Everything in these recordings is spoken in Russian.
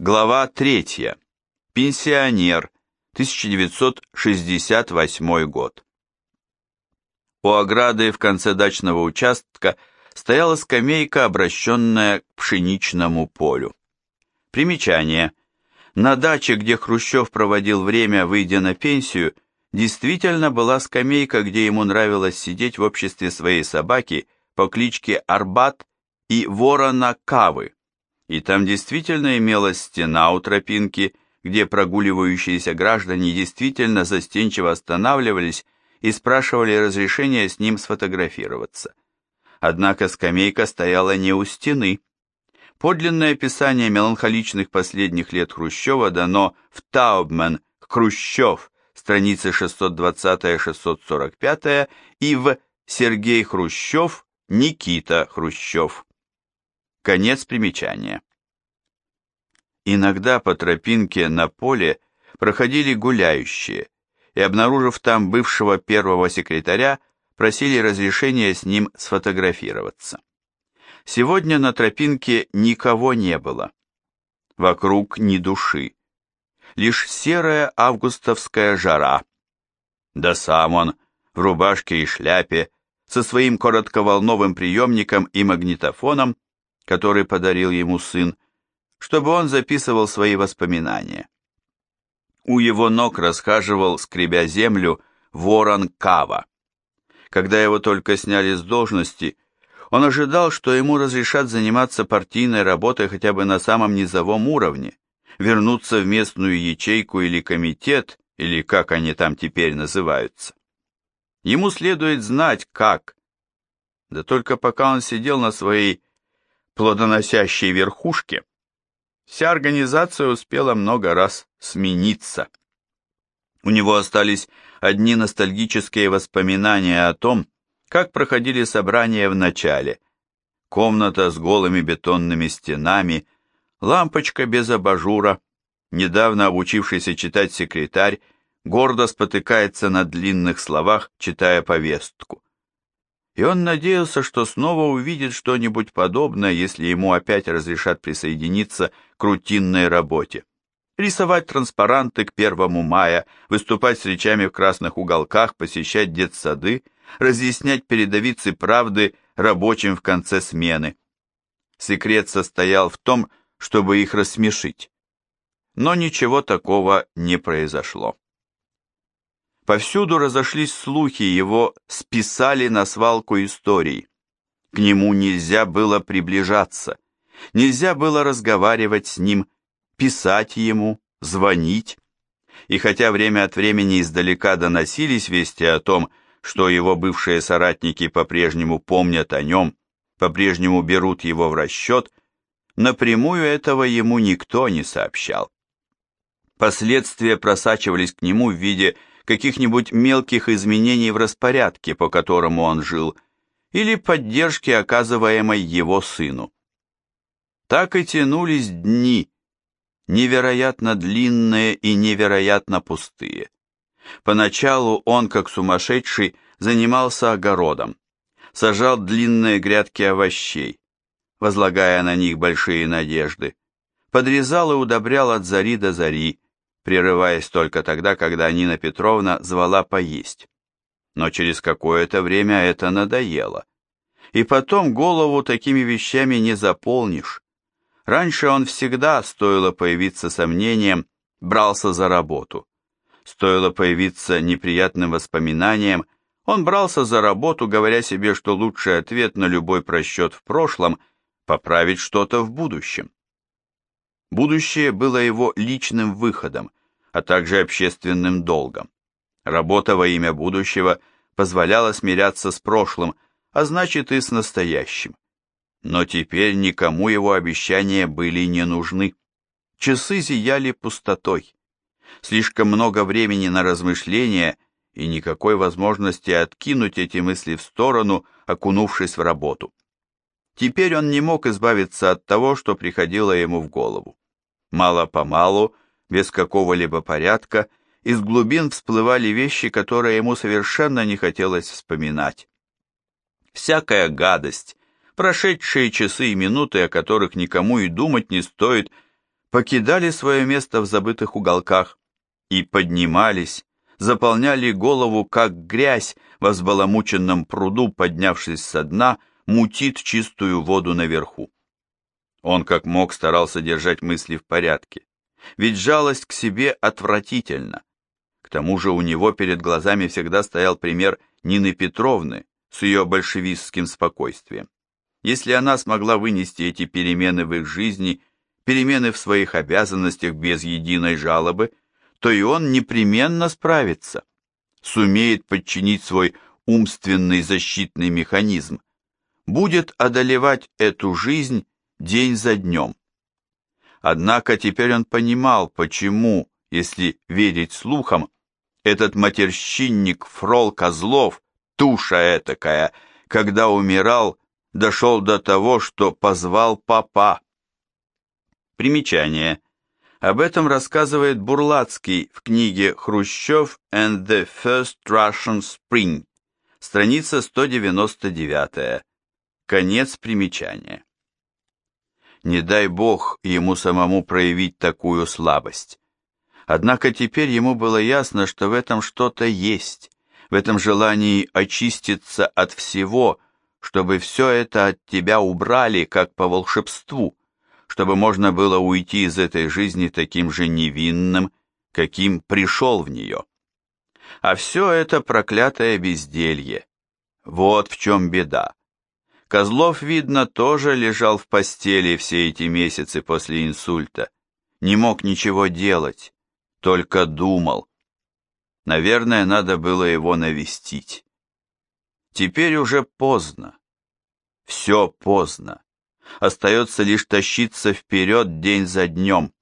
Глава 3. Пенсионер. 1968 год. У ограды в конце дачного участка стояла скамейка, обращенная к пшеничному полю. Примечание. На даче, где Хрущев проводил время, выйдя на пенсию, действительно была скамейка, где ему нравилось сидеть в обществе своей собаки по кличке Арбат и ворона Кавы и там действительно имелась стена у тропинки, где прогуливающиеся граждане действительно застенчиво останавливались и спрашивали разрешения с ним сфотографироваться. Однако скамейка стояла не у стены. Подлинное описание меланхоличных последних лет Хрущева дано в Таубман «Хрущев», страницы 620-645 и в Сергей Хрущев, Никита Хрущев. Конец примечания. Иногда по тропинке на поле проходили гуляющие, и, обнаружив там бывшего первого секретаря, просили разрешения с ним сфотографироваться. Сегодня на тропинке никого не было. Вокруг ни души. Лишь серая августовская жара. Да сам он, в рубашке и шляпе, со своим коротковолновым приемником и магнитофоном, который подарил ему сын, чтобы он записывал свои воспоминания. У его ног расхаживал, скребя землю, ворон Кава. Когда его только сняли с должности, он ожидал, что ему разрешат заниматься партийной работой хотя бы на самом низовом уровне, вернуться в местную ячейку или комитет, или как они там теперь называются. Ему следует знать, как. Да только пока он сидел на своей плодоносящей верхушке, вся организация успела много раз смениться. У него остались одни ностальгические воспоминания о том, как проходили собрания в начале. Комната с голыми бетонными стенами, лампочка без абажура, недавно обучившийся читать секретарь, гордо спотыкается на длинных словах, читая повестку и он надеялся, что снова увидит что-нибудь подобное, если ему опять разрешат присоединиться к рутинной работе. Рисовать транспаранты к первому мая, выступать с речами в красных уголках, посещать детсады, разъяснять передовицы правды рабочим в конце смены. Секрет состоял в том, чтобы их рассмешить. Но ничего такого не произошло. Повсюду разошлись слухи, его списали на свалку историй. К нему нельзя было приближаться, нельзя было разговаривать с ним, писать ему, звонить. И хотя время от времени издалека доносились вести о том, что его бывшие соратники по-прежнему помнят о нем, по-прежнему берут его в расчет, напрямую этого ему никто не сообщал. Последствия просачивались к нему в виде каких-нибудь мелких изменений в распорядке, по которому он жил, или поддержки, оказываемой его сыну. Так и тянулись дни, невероятно длинные и невероятно пустые. Поначалу он, как сумасшедший, занимался огородом, сажал длинные грядки овощей, возлагая на них большие надежды, подрезал и удобрял от зари до зари, прерываясь только тогда, когда Нина Петровна звала поесть. Но через какое-то время это надоело. И потом голову такими вещами не заполнишь. Раньше он всегда, стоило появиться сомнением, брался за работу. Стоило появиться неприятным воспоминанием, он брался за работу, говоря себе, что лучший ответ на любой просчет в прошлом – поправить что-то в будущем. Будущее было его личным выходом, а также общественным долгом. Работа во имя будущего позволяла смиряться с прошлым, а значит и с настоящим. Но теперь никому его обещания были не нужны. Часы зияли пустотой. Слишком много времени на размышления и никакой возможности откинуть эти мысли в сторону, окунувшись в работу. Теперь он не мог избавиться от того, что приходило ему в голову. Мало-помалу без какого-либо порядка, из глубин всплывали вещи, которые ему совершенно не хотелось вспоминать. Всякая гадость, прошедшие часы и минуты, о которых никому и думать не стоит, покидали свое место в забытых уголках и поднимались, заполняли голову, как грязь в взбаламученном пруду, поднявшись со дна, мутит чистую воду наверху. Он как мог старался держать мысли в порядке, ведь жалость к себе отвратительна. К тому же у него перед глазами всегда стоял пример Нины Петровны с ее большевистским спокойствием. Если она смогла вынести эти перемены в их жизни, перемены в своих обязанностях без единой жалобы, то и он непременно справится, сумеет подчинить свой умственный защитный механизм, будет одолевать эту жизнь день за днем. Однако теперь он понимал, почему, если верить слухам, этот матерщинник Фрол Козлов, туша этакая, когда умирал, дошел до того, что позвал папа. Примечание. Об этом рассказывает Бурлацкий в книге «Хрущев and the First Russian Spring», страница 199, конец примечания. Не дай бог ему самому проявить такую слабость. Однако теперь ему было ясно, что в этом что-то есть, в этом желании очиститься от всего, чтобы все это от тебя убрали, как по волшебству, чтобы можно было уйти из этой жизни таким же невинным, каким пришел в нее. А все это проклятое безделье. Вот в чем беда. Козлов, видно, тоже лежал в постели все эти месяцы после инсульта. Не мог ничего делать, только думал. Наверное, надо было его навестить. Теперь уже поздно. Все поздно остается лишь тащиться вперед день за днем.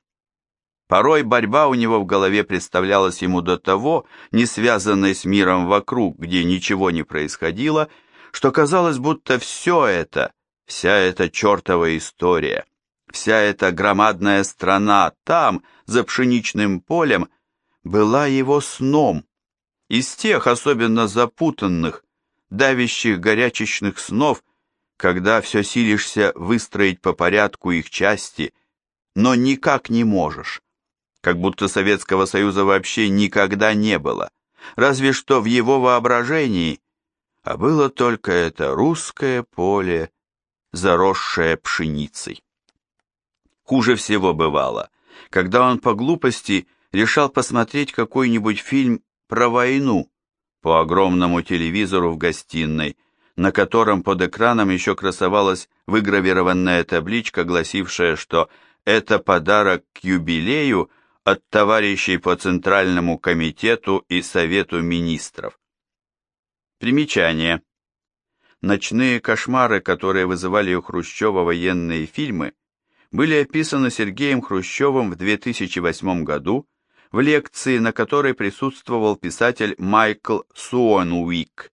Порой борьба у него в голове представлялась ему до того, не связанной с миром вокруг, где ничего не происходило, что казалось, будто все это, вся эта чертова история, вся эта громадная страна там, за пшеничным полем, была его сном, из тех особенно запутанных, давящих горячечных снов, когда все силишься выстроить по порядку их части, но никак не можешь. Как будто Советского Союза вообще никогда не было, разве что в его воображении, а было только это русское поле, заросшее пшеницей. Хуже всего бывало, когда он по глупости решал посмотреть какой-нибудь фильм про войну по огромному телевизору в гостиной, на котором под экраном еще красовалась выгравированная табличка, гласившая, что это подарок к юбилею от товарищей по Центральному комитету и Совету министров. Примечание. Ночные кошмары, которые вызывали у Хрущева военные фильмы, были описаны Сергеем Хрущевым в 2008 году в лекции, на которой присутствовал писатель Майкл Суонуик,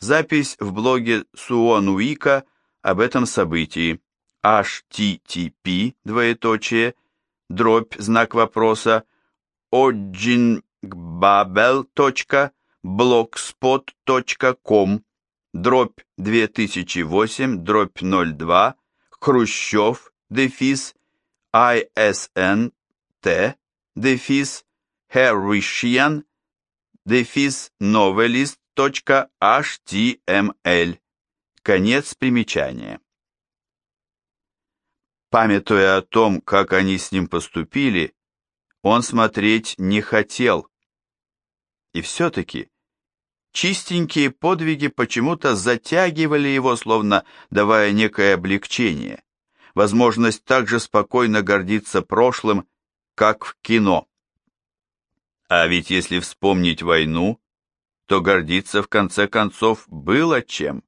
Запись в блоге Суонуика об этом событии. http, двоеточие, дробь, знак вопроса, ojingbabel.blogspot.com, дробь 2008, дробь 02, Хрущев, дефис, ISN, Т, дефис, Herrishian, дефис, новелист, .html. Конец примечания. Памятуя о том, как они с ним поступили, он смотреть не хотел. И все-таки чистенькие подвиги почему-то затягивали его, словно давая некое облегчение, возможность также спокойно гордиться прошлым, как в кино. А ведь если вспомнить войну, то гордиться в конце концов было чем.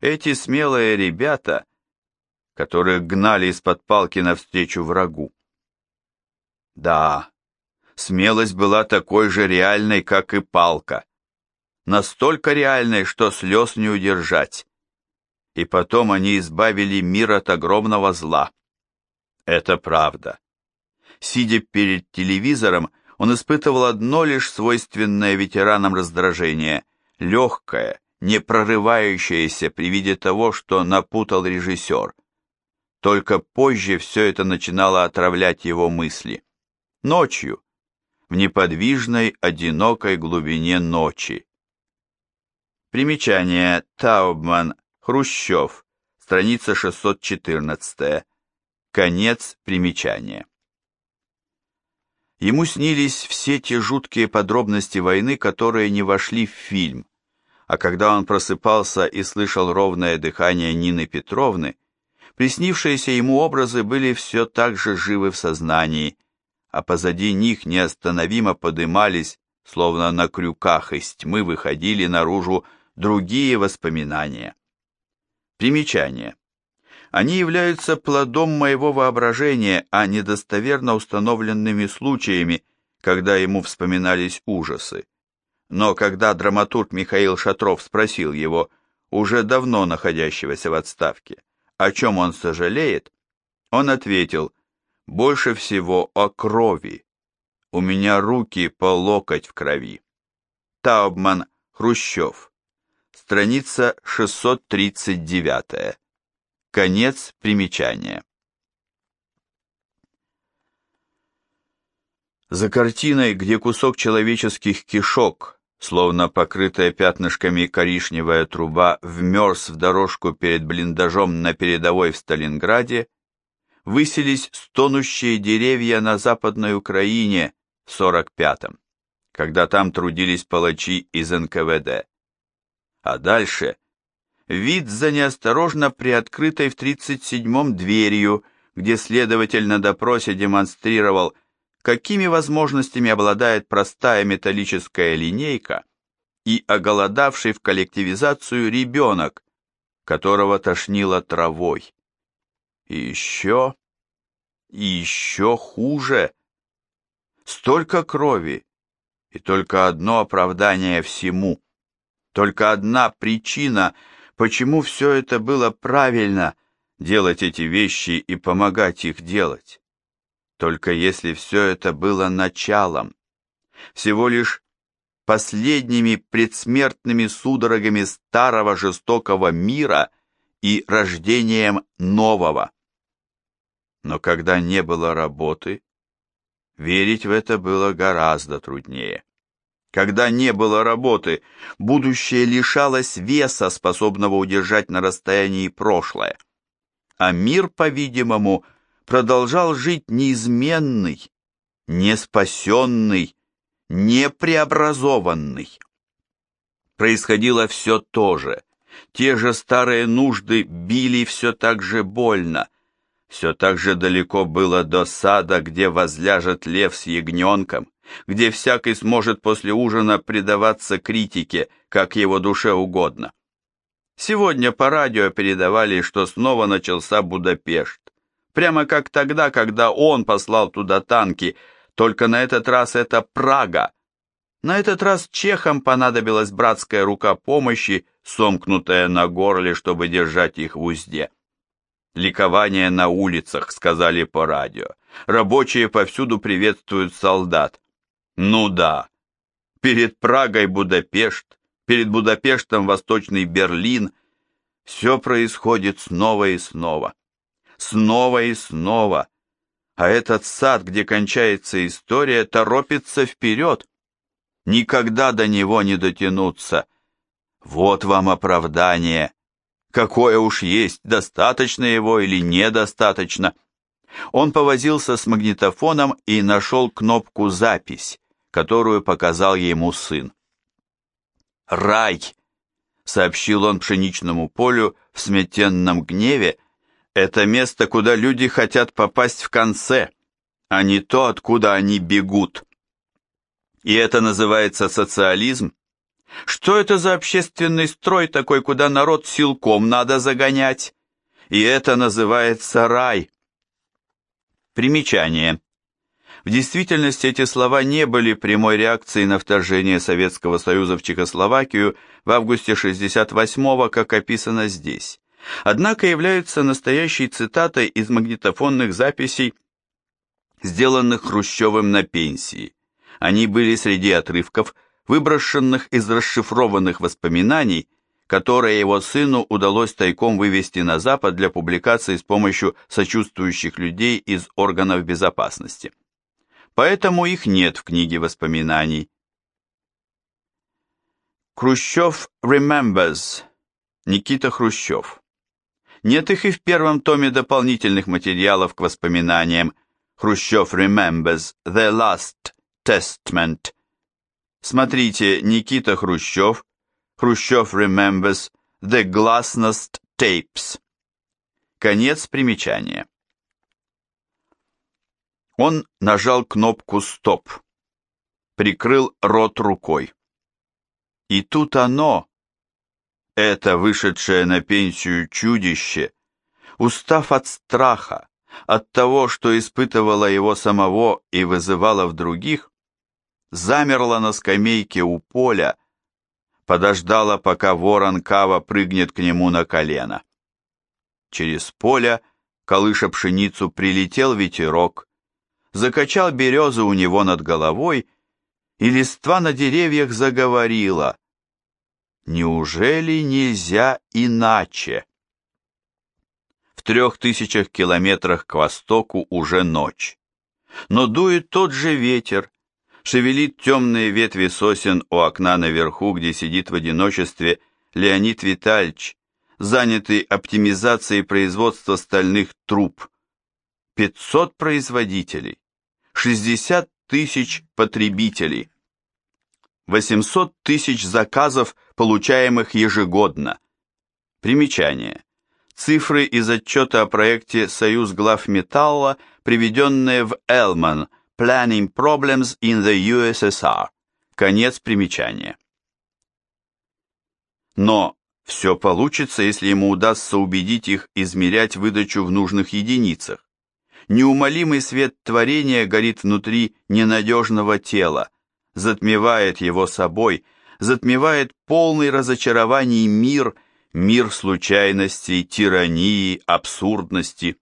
Эти смелые ребята, которых гнали из-под палки навстречу врагу. Да, смелость была такой же реальной, как и палка. Настолько реальной, что слез не удержать. И потом они избавили мир от огромного зла. Это правда. Сидя перед телевизором, он испытывал одно лишь свойственное ветеранам раздражение, легкое, не прорывающееся при виде того, что напутал режиссер. только позже все это начинало отравлять его мысли. Ночью, в неподвижной, одинокой глубине ночи. Примечание. Таубман, Хрущев, страница 614, конец примечания. Ему снились все те жуткие подробности войны, которые не вошли в фильм, а когда он просыпался и слышал ровное дыхание Нины Петровны, приснившиеся ему образы были все так же живы в сознании, а позади них неостановимо подымались, словно на крюках из тьмы выходили наружу другие воспоминания. Примечание. Они являются плодом моего воображения, а не достоверно установленными случаями, когда ему вспоминались ужасы. Но когда драматург Михаил Шатров спросил его, уже давно находящегося в отставке, о чем он сожалеет, он ответил, больше всего о крови. У меня руки по локоть в крови. Таубман, Хрущев. Страница 639. Конец примечания. За картиной, где кусок человеческих кишок, словно покрытая пятнышками коричневая труба, вмерз в дорожку перед блиндажом на передовой в Сталинграде, высились стонущие деревья на Западной Украине в 45-м, когда там трудились палачи из НКВД. А дальше вид за неосторожно приоткрытой в 37-м дверью, где следователь на допросе демонстрировал, какими возможностями обладает простая металлическая линейка и оголодавший в коллективизацию ребенок, которого тошнило травой. И еще, и еще хуже. Столько крови, и только одно оправдание всему, только одна причина — почему все это было правильно, делать эти вещи и помогать их делать. Только если все это было началом, всего лишь последними предсмертными судорогами старого жестокого мира и рождением нового. Но когда не было работы, верить в это было гораздо труднее. Когда не было работы, будущее лишалось веса, способного удержать на расстоянии прошлое. А мир, по-видимому, продолжал жить неизменный, неспасенный, непреобразованный. Происходило все то же. Те же старые нужды били все так же больно. Все так же далеко было до сада, где возляжет лев с ягненком, где всякий сможет после ужина предаваться критике, как его душе угодно. Сегодня по радио передавали, что снова начался Будапешт. Прямо как тогда, когда он послал туда танки, только на этот раз это Прага. На этот раз чехам понадобилась братская рука помощи, сомкнутая на горле, чтобы держать их в узде. Ликование на улицах, сказали по радио. Рабочие повсюду приветствуют солдат. Ну да, перед Прагой Будапешт, перед Будапештом Восточный Берлин. Все происходит снова и снова. Снова и снова. А этот сад, где кончается история, торопится вперед. Никогда до него не дотянуться. Вот вам оправдание. Какое уж есть, достаточно его или недостаточно. Он повозился с магнитофоном и нашел кнопку «Запись» которую показал ему сын. «Рай!» — сообщил он пшеничному полю в сметенном гневе. «Это место, куда люди хотят попасть в конце, а не то, откуда они бегут. И это называется социализм? Что это за общественный строй такой, куда народ силком надо загонять? И это называется рай». Примечание. В действительности эти слова не были прямой реакцией на вторжение Советского Союза в Чехословакию в августе 68-го, как описано здесь. Однако являются настоящей цитатой из магнитофонных записей, сделанных Хрущевым на пенсии. Они были среди отрывков, выброшенных из расшифрованных воспоминаний, которое его сыну удалось тайком вывести на Запад для публикации с помощью сочувствующих людей из органов безопасности. Поэтому их нет в книге воспоминаний. Хрущев Remembers. Никита Хрущев. Нет их и в первом томе дополнительных материалов к воспоминаниям Хрущев Remembers The Last Testament. Смотрите Никита Хрущев, Хрущев Remembers The Glasnost Tapes. Конец примечания. Он нажал кнопку «Стоп», прикрыл рот рукой. И тут оно, это вышедшее на пенсию чудище, устав от страха, от того, что испытывало его самого и вызывало в других, замерло на скамейке у поля, подождала, пока ворон Кава прыгнет к нему на колено. Через поле, колыша пшеницу, прилетел ветерок, закачал березу у него над головой, и листва на деревьях заговорила. Неужели нельзя иначе? В трех тысячах километрах к востоку уже ночь. Но дует тот же ветер, шевелит темные ветви сосен у окна наверху, где сидит в одиночестве Леонид Витальевич, занятый оптимизацией производства стальных труб. 500 производителей, 60 тысяч потребителей, 800 тысяч заказов, получаемых ежегодно. Примечание. Цифры из отчета о проекте «Союз глав металла», приведенные в Элман – Planning Problems in the USSR. Конец примечания. Но все получится, если ему удастся убедить их измерять выдачу в нужных единицах. Неумолимый свет творения горит внутри ненадежного тела, затмевает его собой, затмевает полный разочарований мир, мир случайностей, тирании, абсурдности.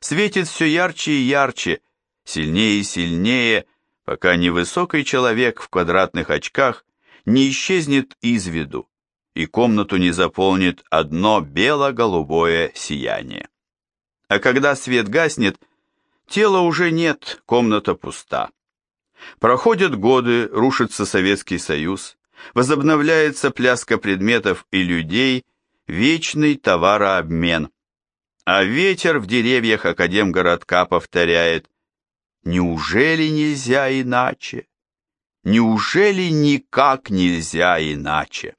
Светит все ярче и ярче, сильнее и сильнее, пока невысокий человек в квадратных очках не исчезнет из виду, и комнату не заполнит одно бело-голубое сияние. А когда свет гаснет, тела уже нет, комната пуста. Проходят годы, рушится Советский Союз, возобновляется пляска предметов и людей, вечный товарообмен. А ветер в деревьях Академгородка повторяет Неужели нельзя иначе? Неужели никак нельзя иначе?